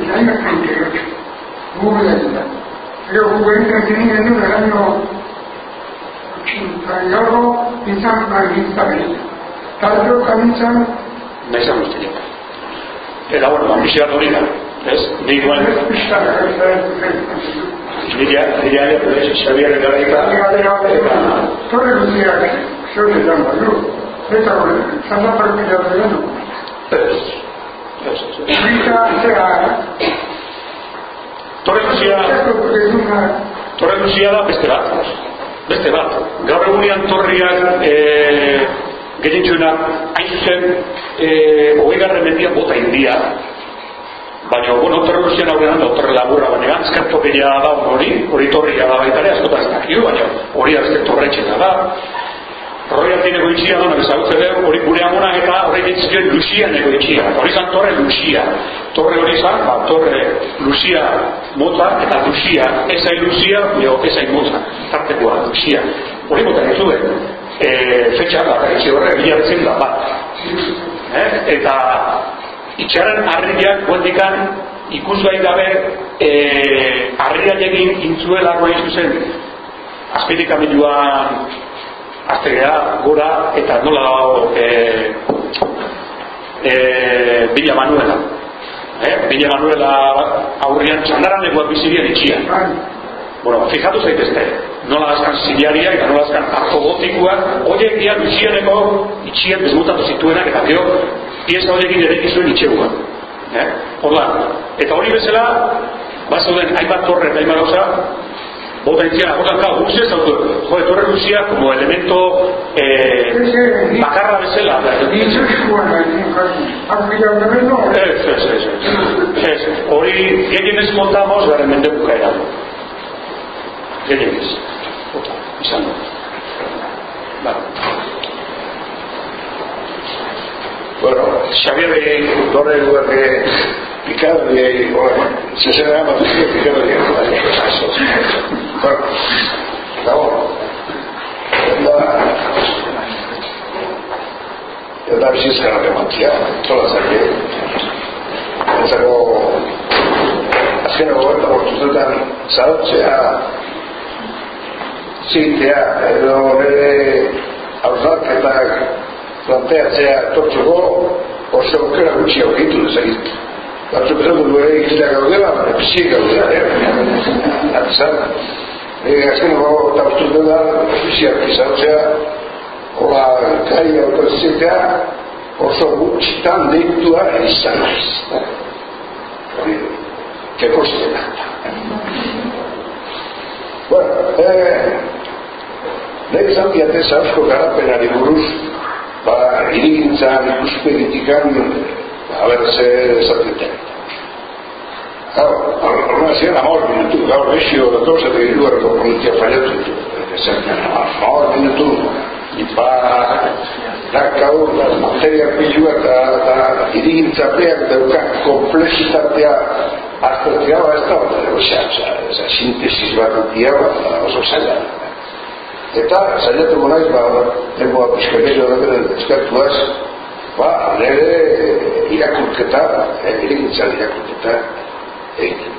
El año 38, hubo la isla. Pero hubo en en el año 82 izan argiztabila. Taldo kamitzan, nahi zan guztiak. Eta, bueno, ambizioa hori da, ez? Nik duen, ez pixka, ez da, nire nire aia, ez, Xabier Torre Luzia da beste bat, beste bat. Gaur egunean torriak e, gehientsuenak hain zuzen e, hogei garren mendian bota india, baina, bueno, Torre Luzian aurrean da Torre Laburra, baina gantzkerto gehiago da hori, hori torria da baita ere, askotan ez baina hori azte torretxena da. Horri hartineko itxia dona, bezagutze dugu, hori gure amonak eta horri Luzianeko itxia. Eta hori zan torre Luzia. Torre hori zan, ba, torre Luzia mota eta Luzia. Ezai Luzia, jo, ezai mota. Tartekoa, Luzia. Hori mota dituen. E, fetxa, ba, etxe horre, bila betzen da, bat. Eh? Eta itxaran harriak guendikan ikusgai gabe e, harriak egin intzuelako egin zuzen azpitik amiluan aztegea gora eta nola dago e, e, Bila Manuela eh? Bila Manuela aurrian txandaran eguak bizirien itxian bueno, fijatu zaitezte nola azkan ziliaria eta nola azkan artogotikuak horiek dia luzianeko itxian desmutatu zituenak eta gero pieza horiekin ere izuen itxeguak eh? Orduan, eta hori bezala bazauden hainbat torre eta hainbat gauza bota orduan, claro, guk zez auto joe, torre luzia como elemento eh, bakarra bezala dizu eskuan, arpila da gano, ez, ez, ez, ez, ez, hori gehienez montamos? Garren mende bukaera gehienez izan du Ba. Bueno, Xavier de Torre lugar que picado y bueno, se se llama así picado y bueno, estamos eta bizizkara ematia, tola zake ezako azken goberta bortuzetan zautzea zitea edo nire hausnarketak planteatzea tortzeko oso aukera gutxi aurkitu dezakit. Batzuk esan dut ere ikizleak gaudela, pixik gaudela, eh? Atzan. E, azken nago eta da, ofiziak izautzea, hola gai autozitea, oso gutxitan deitua izan naiz. Hori, kekostena. Bueno, eh, nahi izan diate zauzko garapenari buruz, ba, irigintzan ikuspegitikan, a ber, ze esateten. Claro, horrela ziren amor minutu, gaur esio datoz eta hirugarreko politia fallatu ditu. Esaten, amor minutu, ba, da gaur, da, materia pilua eta, eta irigintzapeak daukan komplexitatea aztertzea, ba, ez da, osea, osea, osea, sintesis bat dutia, ba, oso zaila. Eta, saiatuko naiz, ba, lengua piskakerio daten eskertuaz, ba, nire irakurketa, eh, irigintzan irakurketa, egin.